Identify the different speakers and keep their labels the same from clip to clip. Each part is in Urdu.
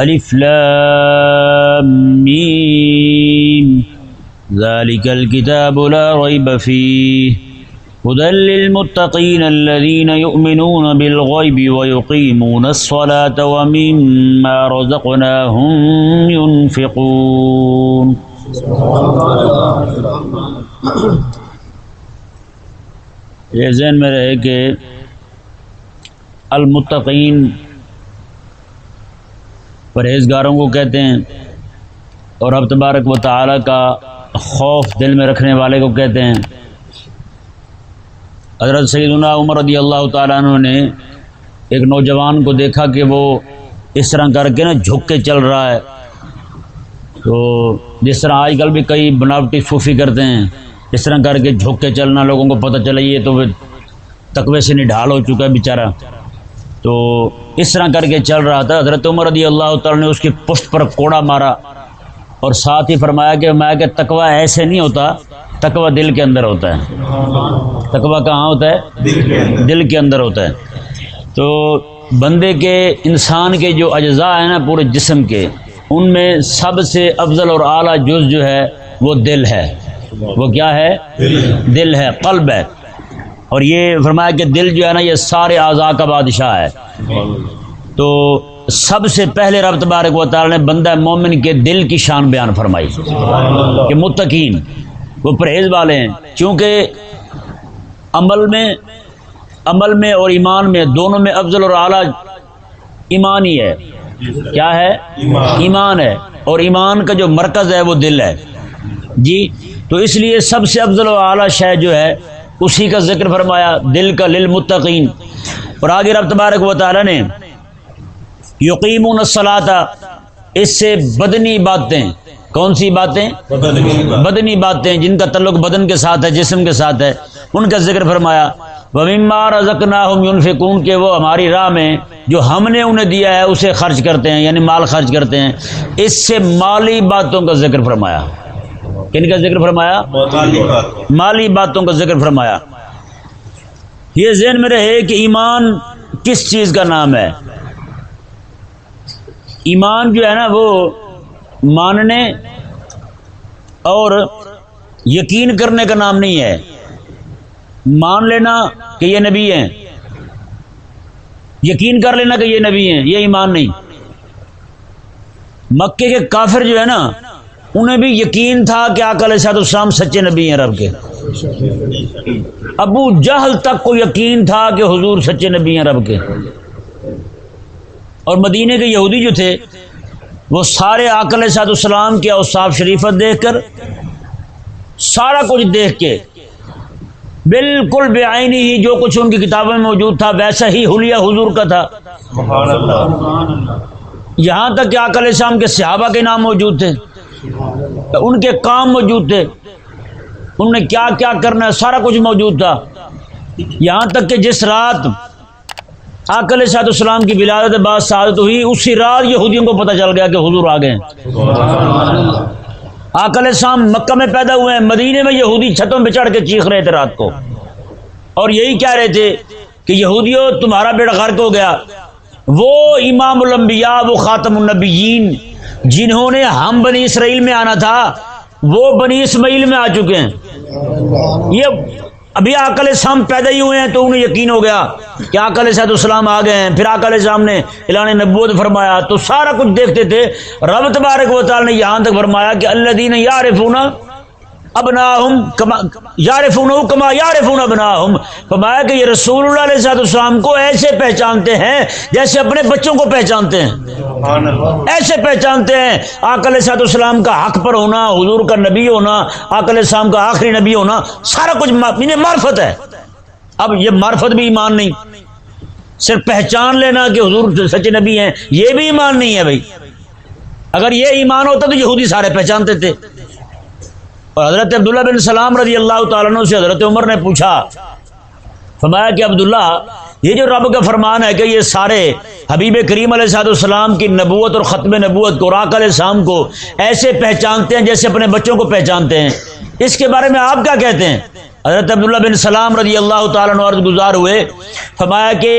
Speaker 1: الف لام میم ذلك الكتاب لا ريب فيه. هدى للمتقين الذين يؤمنون بالغيب ويقيمون الصلاة ومما رزقناهم ينفقون. یہ ذہن میں رہے کہ المتقین پرہیزگاروں کو کہتے ہیں اور اب تبارک و تعالی کا خوف دل میں رکھنے والے کو کہتے ہیں۔ حضرت سیدنا عمر رضی اللہ تعالیٰ عنہ نے ایک نوجوان کو دیکھا کہ وہ اس طرح کر کے نا جھک کے چل رہا ہے۔ تو جس طرح آج کل بھی کئی بناوٹی صوفی کرتے ہیں، اس طرح کر کے جھک کے چلنا لوگوں کو پتہ چلا یہ تو تقوی سے نڈھال ہو چکا ہے بیچارہ۔ تو اس طرح کر کے چل رہا تھا۔ حضرت عمر رضی اللہ تعالیٰ نے اس کی پشت پر کوڑا مارا اور ساتھ ہی فرمایا کہ میں کہ تقوی ایسے نہیں ہوتا تقوی دل کے اندر ہوتا ہے۔ تقوی کہاں ہوتا ہے؟ دل کے اندر۔ ہوتا ہے۔ تو بندے کے انسان کے جو اجزاء ہیں نا پورے جسم کے ان میں سب سے افضل اور اعلیٰ جز جو ہے وہ دل ہے۔ وہ کیا ہے۔ دل ہے قلب ہے۔ اور یہ فرمایا کہ دل جو ہے نا یہ سارے اعضاء کا بادشاہ ہے۔ تو سب سے پہلے رب تبارک و تعالی نے بندہ مومن کے دل کی شان بیان فرمائی۔ کہ متقین، وہ پرہیز والے ہیں۔ چونکہ عمل میں عمل میں اور ایمان میں دونوں میں افضل اور اعلیٰ ایمان ہی ہے۔ کیا ہے؟ ایمان ہے۔ اور ایمان کا جو مرکز ہے وہ دل ہے۔ جی تو اس لیے سب سے افضل و اعلیٰ شے جو ہے اسی کا ذکر فرمایا، دل کا للمتقین۔ اور آگے رب تبارک و تعالیٰ نے یقیم الصلاطہ اس سے بدنی باتیں، کون سی باتیں؟ بدنی باتیں، جن کا تعلق بدن کے ساتھ ہے، جسم کے ساتھ ہے، ان کا ذکر فرمایا ومار ذکنا یونفقون کے وہ ہماری راہ میں جو ہم نے انہیں دیا ہے، اسے خرچ کرتے ہیں یعنی مال خرچ کرتے ہیں۔ اس سے مالی باتوں کا ذکر فرمایا۔ کن کا ذکر فرمایا؟ مالی باتوں کا ذکر فرمایا۔ یہ ذہن میں رہے کہ ایمان کس چیز کا نام ہے؟ ایمان جو ہے نا وہ ماننے اور یقین کرنے کا نام نہیں ہے۔ مان لینا کہ یہ نبی ہیں۔ یقین کر لینا کہ یہ نبی ہیں۔ یہ ایمان نہیں۔ مکے کے کافر جو ہے نا انہیں بھی یقین تھا کہ آکل صاحب السلام سچے نبی ہیں رب کے۔ ابو جہل تک کو یقین تھا کہ حضور سچے نبی ہیں رب کے۔ اور مدینے کے یہودی جو تھے وہ سارے آکل صاحب السلام کے اوصاف شریفت دیکھ کر سارا کچھ دیکھ کے بالکل بے آئینی ہی جو کچھ ان کی کتابوں میں موجود تھا ویسا ہی حلیہ حضور کا تھا۔ یہاں تک کہ آکل السلام کے صحابہ کے نام موجود تھے۔ ان کے کام موجود تھے۔ ان نے کیا کیا کرنا ہے؟ سارا کچھ موجود تھا۔ یہاں تک کہ جس رات آکل صاحب السلام کی ولادت بعد سعادت ہوئی، اسی رات یہودیوں کو پتہ چل گیا کہ حضور آ گئے۔ آکل شام مکہ میں پیدا ہوئے ہیں مدینے میں یہودی چھتوں پہ چڑھ کے چیخ رہے تھے رات کو۔ اور یہی کہہ رہے تھے کہ یہودیوں، تمہارا بیڑا غرق ہو گیا۔ وہ امام الانبیاء، وہ خاتم النبیین جنہوں نے ہم بنی اسرائیل میں آنا تھا، وہ بنی اسماعیل میں آ چکے ہیں۔ یہ ابھی عقل اسلام پیدا ہی ہوئے ہیں تو انہیں یقین ہو گیا کہ عقل صحت السلام آ گئے ہیں۔ پھر عقل اسلام نے اعلان نبوت فرمایا، تو سارا کچھ دیکھتے تھے۔ رب تبارک و تعالی نے یہاں تک فرمایا کہ اللہ دین یار ابنا یارفون کما یارفون ابنا فرمایا کہ یہ رسول اللہ علیہ صاحب السلام کو ایسے پہچانتے ہیں جیسے اپنے بچوں کو پہچانتے ہیں۔ ایسے پہچانتے ہیں۔ آکل صاحب السلام کا حق پر ہونا حضور کا نبی ہونا آکل السلام کا آخری نبی ہونا سارا کچھ انہیں معرفت ہے۔ اب یہ معرفت بھی ایمان نہیں۔ صرف پہچان لینا کہ حضور سچے نبی ہیں یہ بھی ایمان نہیں ہے بھائی۔ اگر یہ ایمان ہوتا تو یہودی سارے پہچانتے تھے۔ اور حضرت عبداللہ بن سلام رضی اللہ تعالیٰ عنہ سے حضرت عمر نے پوچھا، فرمایا کہ عبداللہ، یہ جو رب کا فرمان ہے کہ یہ سارے حبیب کریم علیہ صاحب السلام کی نبوت اور ختم نبوت کو راک علیہ السلام کو ایسے پہچانتے ہیں جیسے اپنے بچوں کو پہچانتے ہیں۔ اس کے بارے میں آپ کیا کہتے ہیں؟ حضرت عبداللہ بن سلام رضی اللہ تعالیٰ عرض گزار ہوئے، فرمایا کہ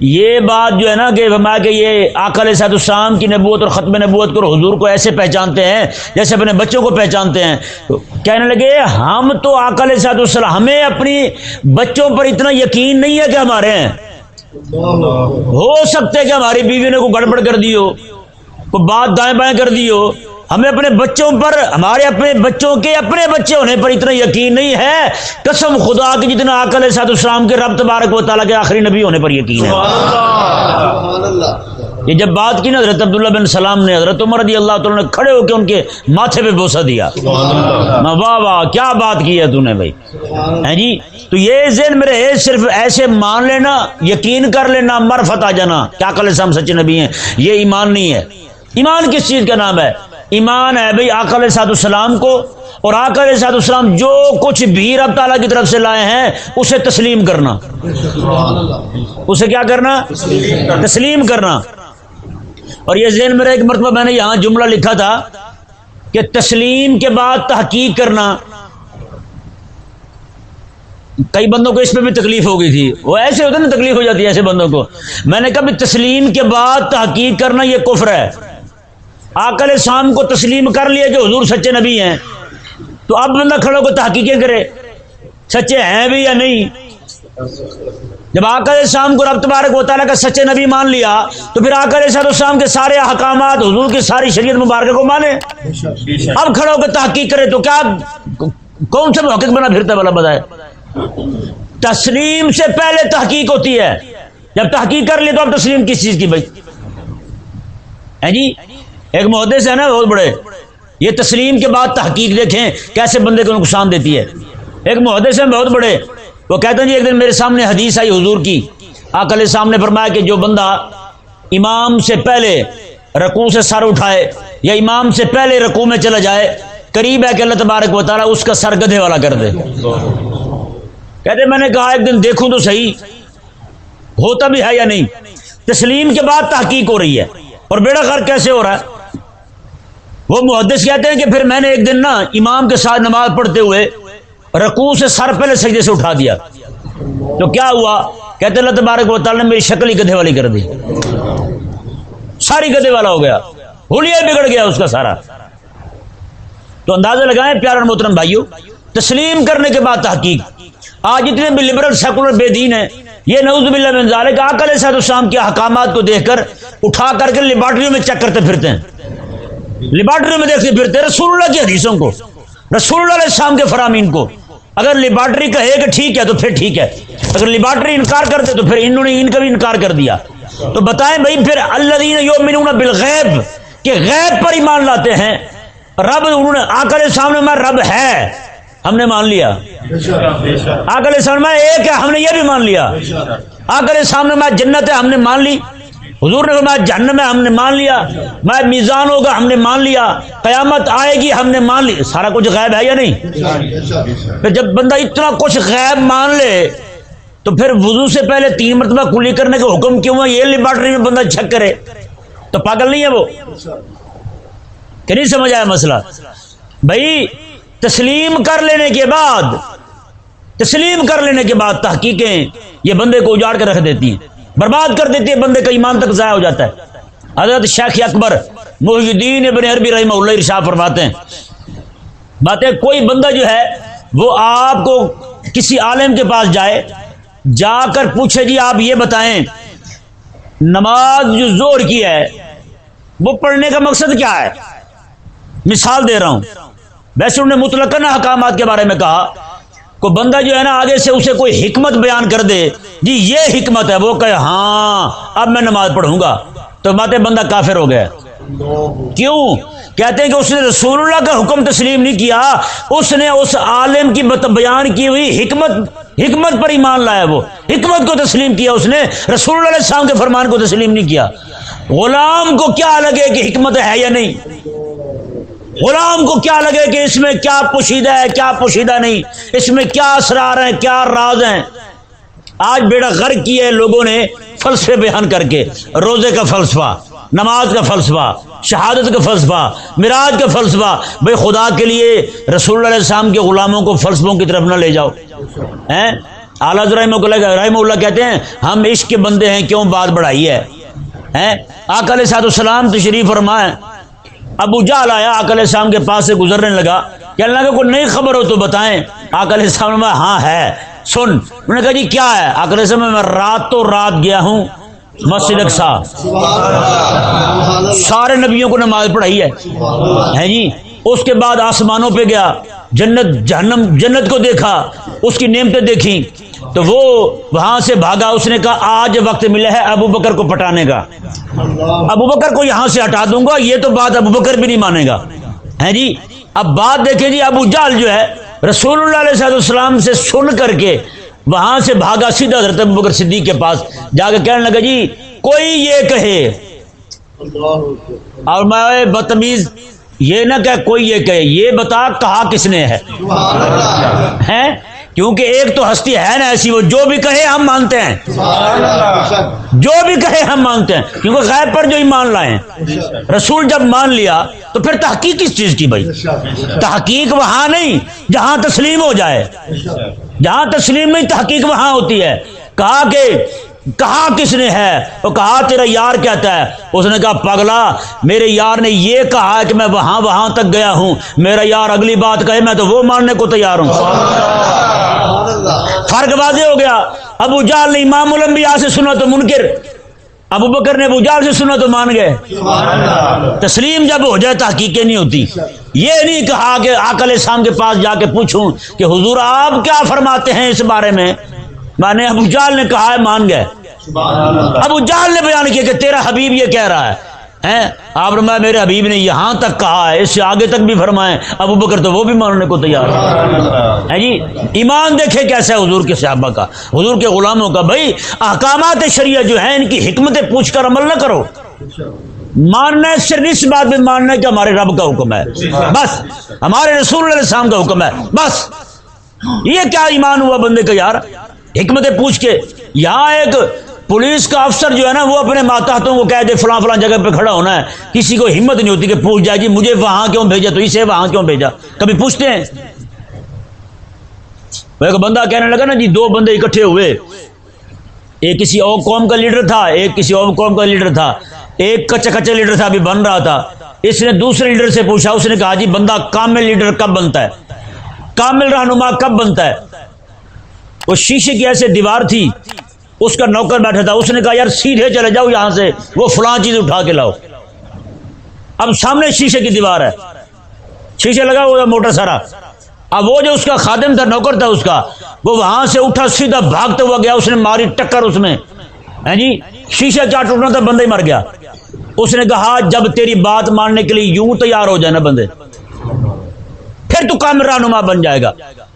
Speaker 1: یہ بات جو ہے نا کہ فرمایا کہ یہ آکل صاحب السلام کی نبوت اور ختم نبوت کو حضور کو ایسے پہچانتے ہیں جیسے اپنے بچوں کو پہچانتے ہیں۔ تو کہنے لگے، ہم تو آکل صاحب السلام ہمیں اپنی بچوں پر اتنا یقین نہیں ہے کہ ہمارے ہیں۔ ہو سکتے کہ ہماری بیوی نے کو گڑبڑ کر دی ہو، کوئی بات دائیں بائیں کر دی ہو ہمیں اپنے بچوں پر ہمارے اپنے بچوں کے اپنے بچے ہونے پر اتنا یقین نہیں ہے۔ قسم خدا کی جتنا عقل سعد السلام کے رب تبارک و تعالیٰ کے آخری نبی ہونے پر یقین ہے۔ یہ جب بات کی نا حضرت عبداللہ بن سلام نے حضرت عمر رضی اللہ تعالیٰ نے کھڑے ہو کے ان کے ماتھے پہ بوسا دیا۔ واہ واہ کیا بات کی ہے تو نے بھائی؟ ہیں جی؟ تو یہ ذہن میرے ہے صرف ایسے مان لینا یقین کر لینا مرفت آ جانا۔ کیا کل ہم سچے نبی ہیں؟ یہ ایمان نہیں ہے۔ ایمان کس چیز کا نام ہے؟ ایمان ہے بھائی آکل سعد السلام کو۔ اور آکل سعد السلام جو کچھ بھی رب تعالیٰ کی طرف سے لائے ہیں، اسے تسلیم کرنا۔ اسے کیا کرنا؟ تسلیم کرنا۔ اور یہ ذہن میرا ایک مرتبہ میں نے یہاں جملہ لکھا تھا کہ تسلیم کے بعد تحقیق کرنا۔ کئی بندوں کو اس پہ بھی تکلیف ہو گئی تھی۔ وہ ایسے ہوتے نا، تکلیف ہو جاتی ہے ایسے بندوں کو۔ میں نے کبھی تسلیم کے بعد تحقیق کرنا یہ کفر ہے۔ آکل شام کو تسلیم کر لیا کہ حضور سچے نبی ہیں۔ تو اب بندہ کھڑوں کو تحقیقیں کرے۔ سچے ہیں بھی یا نہیں؟ جب آکر شام کو رب تبارک و تعالیٰ کا سچے نبی مان لیا، تو پھر آکر صاحب السلام کے سارے احکامات، حضور کی ساری شریعت مبارکہ کو مانے۔ اب کھڑوں کو تحقیق کرے تو کیا کون سے محقق بنا پھرتا ہے بلا بتائے تسلیم سے پہلے تحقیق ہوتی ہے۔ جب تحقیق کر لی تو اب تسلیم کس چیز کی بھائی؟ جی؟ ایک محدث ہے نا بہت بڑے، یہ تسلیم کے بعد تحقیق دیکھیں کیسے بندے کو نقصان دیتی ہے۔ ایک محدث ہے بہت بڑے، وہ کہتے ہیں جی ایک دن میرے سامنے حدیث آئی حضور کی۔ آکل سامنے فرمایا کہ جو بندہ امام سے پہلے رقو سے سر اٹھائے یا امام سے پہلے رقو میں چلا جائے، قریب ہے کہ اللہ تبارک و تعالیٰ اس کا سر گدھے والا کر دے۔ کہتے میں نے کہا ایک دن دیکھوں تو صحیح، ہوتا بھی ہے یا نہیں؟ تسلیم کے بعد تحقیق ہو رہی ہے۔ اور بیڑا خر کیسے ہو رہا ہے؟ وہ محدث کہتے ہیں کہ پھر میں نے ایک دن نا امام کے ساتھ نماز پڑھتے ہوئے رقو سے سر پہلے سجدے سے اٹھا دیا۔ تو کیا ہوا؟ کہتے اللہ تبارک و تعالیٰ نے میری شکل ہی گدھے والی کر دی۔ ساری گدھے والا ہو گیا۔ ہولیا بگڑ گیا اس کا سارا۔ تو اندازہ لگائیں پیار محترم بھائیوں تسلیم کرنے کے بعد تحقیق۔ آج جتنے بھی لبرل سیکولر بے دین ہیں۔ یہ نوز باللہ من ذالک آکل صاحب السلام کے حکامات کو دیکھ کر، اٹھا کر کے لیبارٹریوں میں چیک کرتے پھرتے ہیں۔ لیبارٹری میں دیکھتے پھرتے رسول اللہ کی حدیثوں کو، رسول اللہ علیہ السلام کے فرامین کو۔ اگر لیبارٹری کہے کہ ٹھیک ہے تو پھر ٹھیک ہے، اگر لیبارٹری انکار کرتے تو پھر انہوں نے ان کا بھی انکار کر دیا۔ تو بتائیں بھائی، پھر اللہ یومنون بالغیب، کہ غیب پر ایمان لاتے ہیں، رب انہوں نے آ سامنے میں رب ہے، ہم نے مان لیا۔ آ کر سامنے ایک ہے، ہم نے یہ بھی مان لیا۔ آ سامنے میں جنت ہے، ہم نے مان لی۔ حضور نے فرمایا، جہنم میں ہم نے مان لیا۔ میں میزان ہوگا، ہم نے مان لیا۔ قیامت آئے گی، ہم نے مان لی سارا کچھ غائب ہے یا نہیں؟ پھر جب بندہ اتنا کچھ غائب مان لے، تو پھر وضو سے پہلے تین مرتبہ کلی کرنے کا حکم کیوں ہے یہ لیبارٹری میں بندہ چھک کرے۔ تو پاگل نہیں ہے وہ؟ کہ نہیں سمجھ آیا مسئلہ؟ بھائی، تسلیم کر لینے کے بعد، تسلیم کر لینے کے بعد تحقیقیں یہ بندے کو اجاڑ کے رکھ دیتی ہیں۔ برباد کر دیتی ہے بندے کا ایمان تک ضائع ہو جاتا ہے۔ حضرت شیخ اکبر محی الدین ابن عربی رحمہ اللہ ارشاد فرماتے ہیں۔ باتیں کوئی بندہ جو ہے، وہ آپ کو کسی عالم کے پاس جائے، جا کر پوچھے جی آپ یہ بتائیں، نماز جو زور کی ہے، وہ پڑھنے کا مقصد کیا ہے؟ مثال دے رہا ہوں۔ ویسے انہوں نے مطلق حکامات کے بارے میں کہا کو بندہ جو ہے نا آگے سے اسے کوئی حکمت بیان کر دے۔ جی یہ حکمت ہے۔ وہ کہ ہاں اب میں نماز پڑھوں گا۔ تو ماتے بندہ کافر ہو گیا۔ کیوں؟ کہتے ہیں کہ اس نے رسول اللہ کا حکم تسلیم نہیں کیا۔ اس نے اس عالم کی بیان کی ہوئی حکمت حکمت پر ایمان لایا وہ۔ حکمت کو تسلیم کیا اس نے۔ رسول اللہ علیہ السلام کے فرمان کو تسلیم نہیں کیا۔ غلام کو کیا لگے کہ حکمت ہے یا نہیں؟ غلام کو کیا لگے کہ اس میں کیا پوشیدہ ہے، کیا پوشیدہ نہیں؟ اس میں کیا اسرار ہیں، کیا راز ہیں؟ آج بیڑا غرق کیا ہے لوگوں نے فلسفے بیان کر کے۔ روزے کا فلسفہ، نماز کا فلسفہ، شہادت کا فلسفہ مراج کا فلسفہ۔ بھائی خدا کے لیے رسول اللہ علیہ السلام کے غلاموں کو فلسفوں کی طرف نہ لے جاؤ۔ ہیں؟ اعلیٰ رحم رحم اللہ کہتے ہیں، ہم عشق کے بندے ہیں، کیوں بات بڑھائی ہے؟ ہیں؟ آکل صاحب السلام تشریف فرمائے ابو جال آیا آکل السلام کے پاس سے گزرنے لگا۔ کہ اللہ کا کوئی نئی خبر ہو تو بتائیں۔ آکل السلام میں ہاں ہے۔ سن۔ انہوں نے کہا جی کیا ہے؟ آکل السلام میں رات تو رات گیا ہوں مسجد اقسا سارے نبیوں کو نماز پڑھائی ہے۔ ہے جی؟ اس کے بعد آسمانوں پہ گیا۔ جنت، جہنم، جنت کو دیکھا، اس کی نعمتیں دیکھی۔ تو وہ وہاں سے بھاگا، اس نے کہا، آج وقت ملا ہے ابو بکر کو پٹانے کا۔ ابو بکر کو یہاں سے ہٹا دوں گا، یہ تو بات ابو بکر بھی نہیں مانے گا۔ ہے جی؟ اب بات دیکھیں جی ابو جال جو ہے رسول اللہ علیہ السلام سے سن کر کے وہاں سے بھاگا، سیدھا حضرت ابو بکر صدیق کے پاس جا کے کہنے لگا جی کوئی یہ کہے۔ اور میں بدتمیز یہ نہ کہ کوئی یہ کہے، یہ بتا کہا کس نے ہے؟ کیونکہ ایک تو ہستی ہے نا ایسی، وہ جو بھی کہے ہم مانتے ہیں۔ جو بھی کہے ہم مانتے ہیں، کیونکہ غیب پر جو ایمان لائے رسول جب مان لیا، تو پھر تحقیق کس چیز کی بھائی؟ تحقیق وہاں نہیں، جہاں تسلیم ہو جائے۔ جہاں تسلیم نہیں، تحقیق وہاں ہوتی ہے۔ کہا کہ کہا کس نے ہے؟ وہ کہا تیرا یار کہتا ہے. اس نے کہا پگلا میرے یار نے یہ کہا کہ میں وہاں وہاں تک گیا ہوں۔ میرا یار اگلی بات کہے میں تو وہ ماننے کو تیار ہوں۔ فرق واضح ہو گیا۔ ابو جال نے امام الانبیاء سے سنا تو منکر۔ ابو بکر نے ابو جال سے سنا تو مان گئے۔ تسلیم جب ہو جائے تحقیقیں نہیں ہوتی۔ یہ نہیں کہا کہ آکل شام کے پاس جا کے پوچھوں کہ حضور آپ کیا فرماتے ہیں اس بارے میں؟ میں نے ابو جال نے کہا ہے مان گئے۔ ابو جال نے بیان کیا کہ تیرا حبیب یہ کہہ رہا ہے۔ آپ فرمایا میرے حبیب نے یہاں تک کہا ہے اس سے آگے تک بھی فرمائے ابو بکر تو وہ بھی ماننے کو تیار ہے۔ جی؟ ایمان دیکھے کیسا ہے حضور کے صحابہ کا۔ حضور کے غلاموں کا۔ بھائی احکامات شریعہ جو ہیں ان کی حکمتیں پوچھ کر عمل نہ کرو۔ ماننا ہے صرف اس بات میں ماننا ہے کہ ہمارے رب کا حکم ہے۔ بس ہمارے رسول اللہ علیہ السلام کا حکم ہے۔ بس۔ یہ کیا ایمان ہوا بندے کا یار؟ حکمتیں پوچھ کے۔ یہاں ایک پولیس کا افسر جو ہے نا، وہ اپنے ماتحتوں کو کہہ دے، فلاں فلاں جگہ پہ کھڑا ہونا ہے۔ کسی کو ہمت نہیں ہوتی کہ پوچھ جائے جی مجھے وہاں کیوں بھیجا؟ تو اسے وہاں کیوں بھیجا؟ کبھی پوچھتے ہیں؟ ایک بندہ کہنے لگا نا جی دو بندے اکٹھے ہوئے۔ ایک کسی اور قوم کا لیڈر تھا، ایک کسی اور قوم کا لیڈر تھا۔ ایک کچا کچا لیڈر تھا، ابھی بن رہا تھا۔ اس نے دوسرے لیڈر سے پوچھا، اس نے کہا جی بندہ کامل لیڈر کب بنتا ہے؟ کامل رہنما کب بنتا ہے؟ وہ شیشے کی ایسے دیوار تھی اس کا نوکر بیٹھا تھا، اس نے کہا، یار سیدھے چلے جاؤ یہاں سے، وہ فلاں چیز اٹھا کے لاؤ۔ اب سامنے شیشے کی دیوار ہے۔ شیشے لگا ہوا موٹر سارا۔ اب وہ جو اس کا خادم تھا، نوکر تھا اس کا، وہ وہاں سے اٹھا، سیدھا بھاگتے ہوا گیا، اس نے ماری ٹکر اس میں۔ ہاں جی؟ شیشہ کیا ٹوٹنا تھا بندے مر گیا۔ اس نے کہا، جب تیری بات ماننے کے لیے یوں تیار ہو جائے نا بندے، پھر تو کام رہنما بن جائے گا۔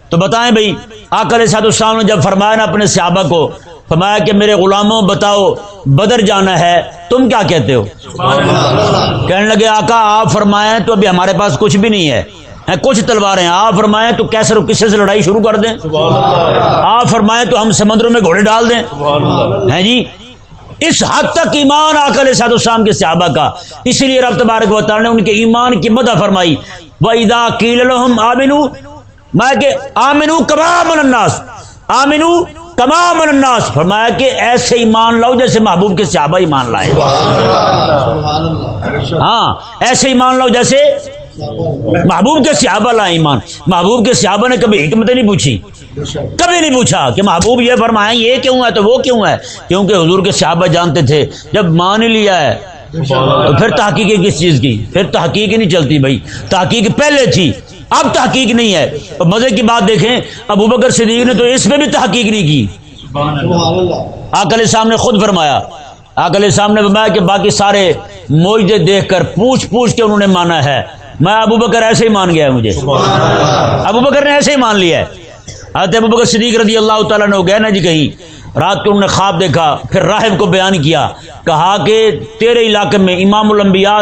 Speaker 1: تو بتائیں بھائی آکر سات السلام نے جب فرمایا نا اپنے صحابہ کو فرمایا کہ میرے غلاموں، بتاؤ، بدر جانا ہے، تم کیا کہتے ہو؟ کہنے لگے، آقا، آپ فرمائیں تو ابھی ہمارے پاس کچھ بھی نہیں ہے۔ کچھ تلواریں۔ آپ فرمائیں تو کیسے کسے سے لڑائی شروع کر دیں؟ آپ فرمائیں تو ہم سمندروں میں گھوڑے ڈال دیں۔ ہیں جی؟ اس حد تک ایمان آکل سات السلام کے صحابہ کا۔ اسی لیے رب تبارک و تعالی نے ان کے ایمان کی مدہ فرمائی۔ وَإِذَا قِيلَ لَهُمْ آمِنُوا، میں کہ آمنو کمام الناس۔ آمنو تمام الناس فرمایا کہ ایسے ایمان لاؤ جیسے محبوب کے صحابہ ایمان لائے۔ ہاں ایسے ایمان لاؤ جیسے محبوب کے صحابہ لائے ایمان۔ محبوب کے صحابہ نے کبھی حکمت نہیں پوچھی۔ کبھی نہیں پوچھا کہ محبوب یہ فرمایا یہ کیوں ہے؟ تو وہ کیوں ہے؟ کیونکہ حضور کے صحابہ جانتے تھے۔ جب مان لیا ہے، تو پھر تحقیق کس چیز کی؟ پھر تحقیق ہی نہیں چلتی بھائی۔ تحقیق پہلے تھی۔ اب تحقیق نہیں ہے۔ اور مزے کی بات دیکھیں ابو بکر صدیق نے تو اس میں بھی تحقیق نہیں کی۔ آکل صاحب نے خود فرمایا۔ آکل صاحب نے فرمایا کہ باقی سارے موجے دیکھ کر پوچھ پوچھ کے انہوں نے مانا ہے۔ میں ابو بکر ایسے ہی مان گیا ہے مجھے۔ ابو بکر نے ایسے ہی مان لیا ہے۔ حضرت ابو بکر صدیق رضی اللہ تعالیٰ نے گئے نا جی کہیں رات کو انہوں نے خواب دیکھا پھر راہب کو بیان کیا کہا کہ تیرے علاقے میں امام الانبیاء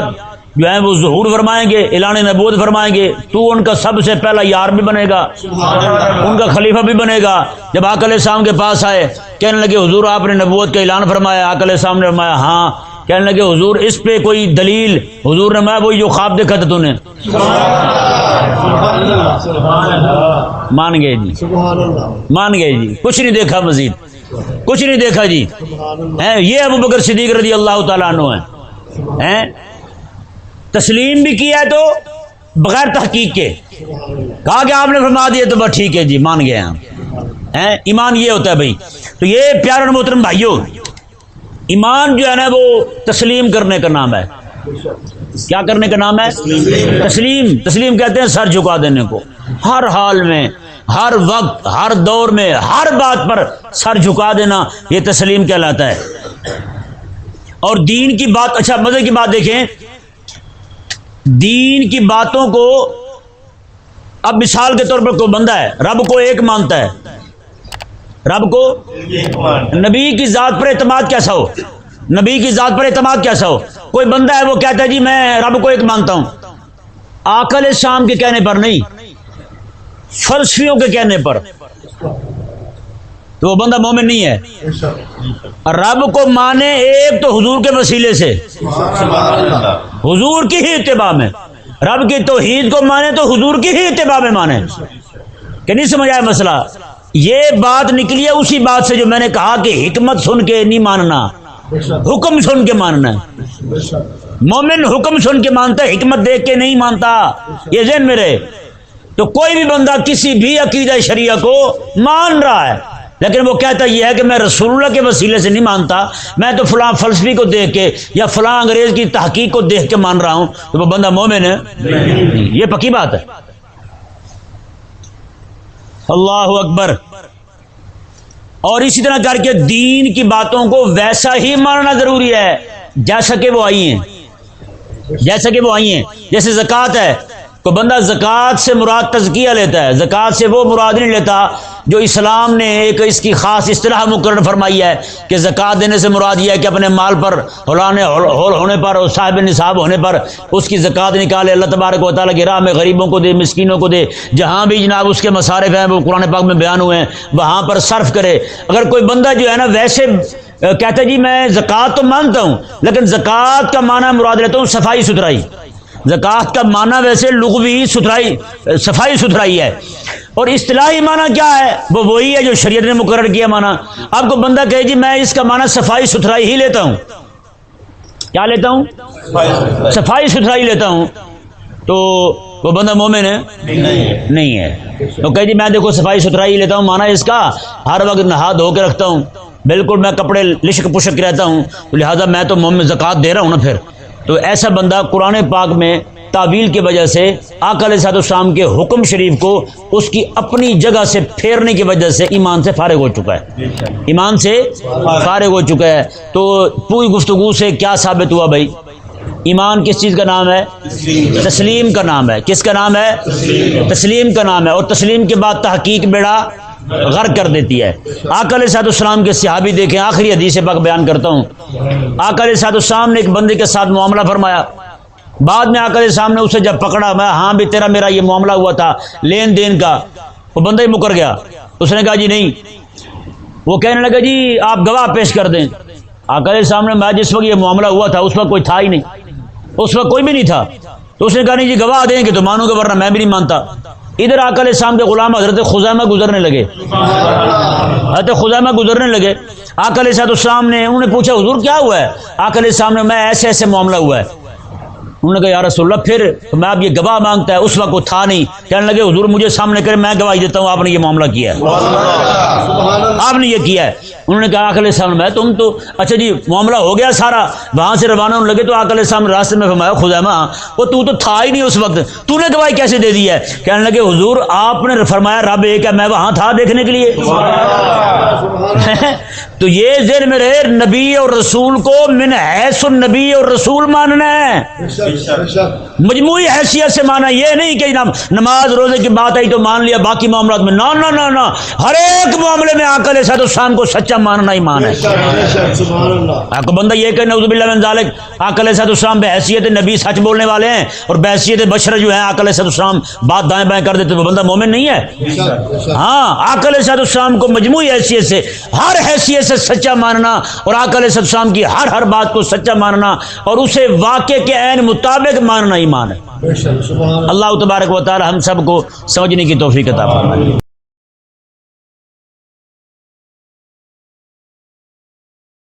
Speaker 1: جو ہیں وہ ظہور فرمائیں گے، اعلان نبوت فرمائیں گے، تو ان کا سب سے پہلا یار بھی بنے گا، ان کا خلیفہ بھی بنے گا۔ جب آکل شام کے پاس آئے، کہنے لگے، حضور، آپ نے نبوت کا اعلان فرمایا۔ آکل شام نے فرمایا ہاں۔ کہنے لگے، حضور، اس پہ کوئی دلیل، حضور نے میں وہی جو خواب دیکھا تھا تو نے۔ مان گئے جی۔ مان گئے جی۔ کچھ نہیں دیکھا مزید۔ کچھ نہیں دیکھا جی۔ یہ ابو بکر صدیق رضی اللہ تعالیٰ عنہ ہیں؟ تسلیم بھی کیا ہے تو بغیر تحقیق کے۔ کہا کہ آپ نے فرما دیا تو بس ٹھیک ہے جی مان گئے ہم۔ ایمان یہ ہوتا ہے بھائی۔ تو یہ پیار اور محترم بھائیوں، ایمان جو ہے نا وہ تسلیم کرنے کا نام ہے۔ کیا کرنے کا نام ہے؟ تسلیم۔ تسلیم کہتے ہیں سر جھکا دینے کو۔ ہر حال میں، ہر وقت، ہر دور میں، ہر بات پر سر جھکا دینا یہ تسلیم کہلاتا ہے۔ اور دین کی بات اچھا مزے کی بات دیکھیں۔ دین کی باتوں کو اب مثال کے طور پر کوئی بندہ ہے، رب کو ایک مانتا ہے۔ رب کو نبی کی ذات پر اعتماد کیسا ہو؟ نبی کی ذات پر اعتماد کیسا ہو؟ کوئی بندہ ہے وہ کہتا ہے جی میں رب کو ایک مانتا ہوں۔ آکل شام کے کہنے پر نہیں فلسفیوں کے کہنے پر۔ تو وہ بندہ مومن نہیں ہے۔ رب کو مانے ایک تو حضور کے وسیلے سے۔ حضور کی ہی اتباع میں۔ رب کی توحید کو مانے تو حضور کی ہی اتباع میں مانے۔ کہ نہیں سمجھ آیا مسئلہ؟ یہ بات نکلی ہے اسی بات سے جو میں نے کہا کہ حکمت سن کے نہیں ماننا۔ حکم سن کے ماننا۔ ہے مومن حکم سن کے مانتا ہے حکمت دیکھ کے نہیں مانتا۔ یہ ذہن میں رہے۔ تو کوئی بھی بندہ کسی بھی عقیدہ شریعہ کو مان رہا ہے۔ لیکن وہ کہتا یہ ہے کہ میں رسول اللہ کے وسیلے سے نہیں مانتا، میں تو فلاں فلسفی کو دیکھ کے یا فلاں انگریز کی تحقیق کو دیکھ کے مان رہا ہوں تو وہ بندہ مومن ہے۔ یہ پکی بات ہے۔ اللہ اکبر۔ اور اسی طرح کر کے دین کی باتوں کو ویسا ہی ماننا ضروری ہے جیسا کہ وہ آئی ہیں۔ جیسا کہ وہ آئی ہیں۔ جیسے زکوٰۃ ہے۔ کوئی بندہ زکوٰۃ سے مراد تزکیہ لیتا ہے، زکوٰۃ سے وہ مراد نہیں لیتا جو اسلام نے ایک اس کی خاص اصطلاح مقرر فرمائی ہے کہ زکوٰۃ دینے سے مراد یہ ہے کہ اپنے مال پر ہولانے ہول ہونے پر، اور صاحب نصاب ہونے پر اس کی زکوٰۃ نکالے، اللہ تبارک و تعالیٰ کی راہ میں غریبوں کو دے، مسکینوں کو دے۔ جہاں بھی جناب اس کے مصارف ہیں، وہ قرآن پاک میں بیان ہوئے ہیں، وہاں پر صرف کرے۔ اگر کوئی بندہ جو ہے نا ویسے کہتا جی میں زکوٰۃ تو مانتا ہوں، لیکن زکوٰۃ کا معنی مراد لیتا ہوں صفائی ستھرائی۔ زکوٰۃ کا معنی ویسے لغوی ستھرائی، صفائی ستھرائی ہے۔ اور اصطلاحی معنی کیا ہے؟ وہ وہی ہے جو شریعت نے مقرر کیا معنی۔ آپ کو بندہ کہے جی میں اس کا معنی صفائی ستھرائی ہی لیتا ہوں۔ کیا لیتا ہوں؟ صفائی ستھرائی لیتا ہوں۔ تو وہ بندہ مومن ہے؟ نہیں ہے۔ تو کہ جی میں دیکھو صفائی ستھرائی لیتا ہوں مانا اس کا ہر وقت نہا دھو کے رکھتا ہوں۔ بالکل میں کپڑے لشک پشک رہتا ہوں۔ لہٰذا میں تو مومن زکوٰۃ دے رہا ہوں نا پھر۔ تو ایسا بندہ قرآن پاک میں تعویل کی وجہ سے آکل صاحب السلام کے حکم شریف کو اس کی اپنی جگہ سے پھیرنے کی وجہ سے ایمان سے فارغ ہو چکا ہے۔ ایمان سے فارغ ہو چکا ہے۔ تو پوری گفتگو سے کیا ثابت ہوا بھائی؟ ایمان کس چیز کا نام ہے؟ تسلیم کا نام ہے۔ کس کا نام ہے؟ تسلیم کا نام ہے۔ اور تسلیم کے بعد تحقیق بیڑا غرق کر دیتی ہے۔ آکل صاحب السلام کے صحابی دیکھیں، آخری حدیث پاک بیان کرتا ہوں۔ آکل صاحب السلام نے ایک بندے کے ساتھ معاملہ فرمایا۔ بعد میں آکل صاحب نے اسے جب پکڑا، میں ہاں بھی تیرا میرا یہ معاملہ ہوا تھا، لین دین کا۔ وہ بندہ ہی مکر گیا۔ اس نے کہا جی نہیں۔ وہ کہنے لگا جی آپ گواہ پیش کر دیں۔ آکل صاحب نے میں جس وقت یہ معاملہ ہوا تھا، اس وقت کوئی تھا ہی نہیں۔ اس وقت کوئی بھی نہیں تھا۔ تو اس نے کہا، نہیں جی گواہ دیں گے تو مانو گے، ورنہ میں بھی نہیں مانتا۔ ادھر آکل اسلام کے غلام حضرت خزامہ گزرنے لگے۔ حضرت خزامہ گزرنے لگے۔ آکل صاحب السلام نے، انہوں نے پوچھا، حضور، کیا ہوا ہے؟ آکل اسلام نے، میں ایسے ایسے معاملہ ہوا ہے۔ انہوں نے کہا یا رسول اللہ پھر میں اب یہ گواہ مانگتا ہے. اس وقت وہ تھا نہیں۔ کہنے لگے حضور مجھے سامنے کرے میں گواہی دیتا ہوں آپ نے یہ معاملہ کیا ہے۔ آپ نے یہ کیا ہے۔ انہوں نے کہا آکل صاحب میں تم تو اچھا جی معاملہ ہو گیا سارا۔ وہاں سے روانہ ہونے لگے تو آکل صاحب نے راستے میں فرمایا خدا ماں وہ تو تو تھا ہی نہیں اس وقت۔ تو نے گواہی کیسے دے دی ہے؟ کہنے لگے حضور آپ نے فرمایا رب ایک ہے میں وہاں تھا دیکھنے کے لیے۔ تو یہ ذہن میں رہے، نبی اور رسول کو من حیث النبی اور رسول ماننا ہے۔ مجموعی حیثیت سے مانا یہ نہیں کہ نماز روزے کی بات آئی تو مان لیا، باقی معاملات میں۔ نہ نہ نہ ہر ایک معاملے میں آکل صد السلام کو سچا ماننا ہی ایمان ہے۔ آپ کو بندہ یہ کہ نعوذ باللہ من ذالک آکل صد السلام بحیثیت نبی سچ بولنے والے ہیں اور بحیثیت بشر جو ہیں آکل صد السلام بات دائیں بائیں کر دیتے تو بندہ مومن نہیں ہے۔ ہاں آکل صد السلام کو مجموعی حیثیت سے، ہر حیثیت سے سچا ماننا اور آکل صد السلام کی ہر ہر بات کو سچا ماننا اور اسے واقع کے عین مطابق ماننا ایمان ہے۔ اللہ تبارک و تعالی ہم سب کو سمجھنے کی توفیق عطا فرمائے۔